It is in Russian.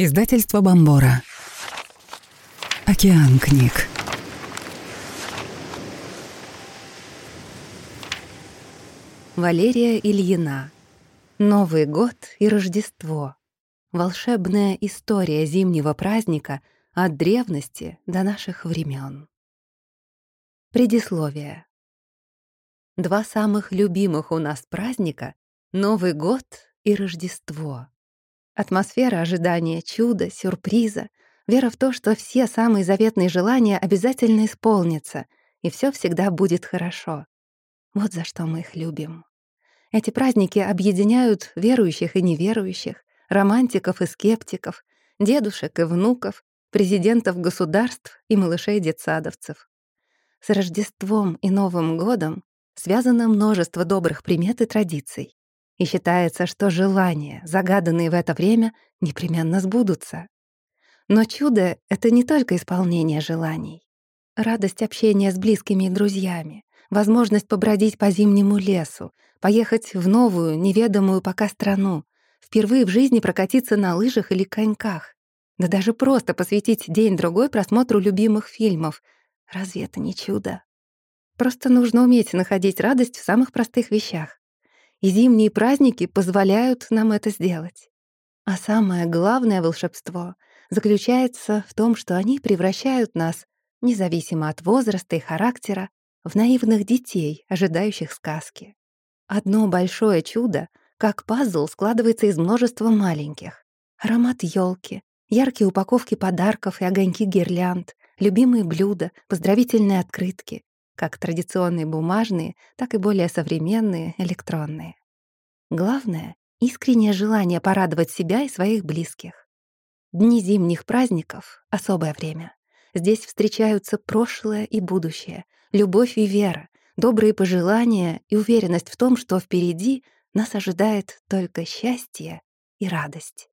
Издательство Бомбора. Океан книг. Валерия Ильина. Новый год и Рождество. Волшебная история зимнего праздника от древности до наших времен. Предисловие. Два самых любимых у нас праздника — Новый год и Рождество. Атмосфера ожидания чуда, сюрприза, вера в то, что все самые заветные желания обязательно исполнятся, и все всегда будет хорошо. Вот за что мы их любим. Эти праздники объединяют верующих и неверующих, романтиков и скептиков, дедушек и внуков, президентов государств и малышей-детсадовцев. С Рождеством и Новым годом связано множество добрых примет и традиций. И считается, что желания, загаданные в это время, непременно сбудутся. Но чудо — это не только исполнение желаний. Радость общения с близкими и друзьями, возможность побродить по зимнему лесу, поехать в новую, неведомую пока страну, впервые в жизни прокатиться на лыжах или коньках, да даже просто посвятить день-другой просмотру любимых фильмов. Разве это не чудо? Просто нужно уметь находить радость в самых простых вещах и зимние праздники позволяют нам это сделать. А самое главное волшебство заключается в том, что они превращают нас, независимо от возраста и характера, в наивных детей, ожидающих сказки. Одно большое чудо, как пазл, складывается из множества маленьких. Аромат елки, яркие упаковки подарков и огоньки гирлянд, любимые блюда, поздравительные открытки, как традиционные бумажные, так и более современные электронные. Главное — искреннее желание порадовать себя и своих близких. Дни зимних праздников — особое время. Здесь встречаются прошлое и будущее, любовь и вера, добрые пожелания и уверенность в том, что впереди нас ожидает только счастье и радость.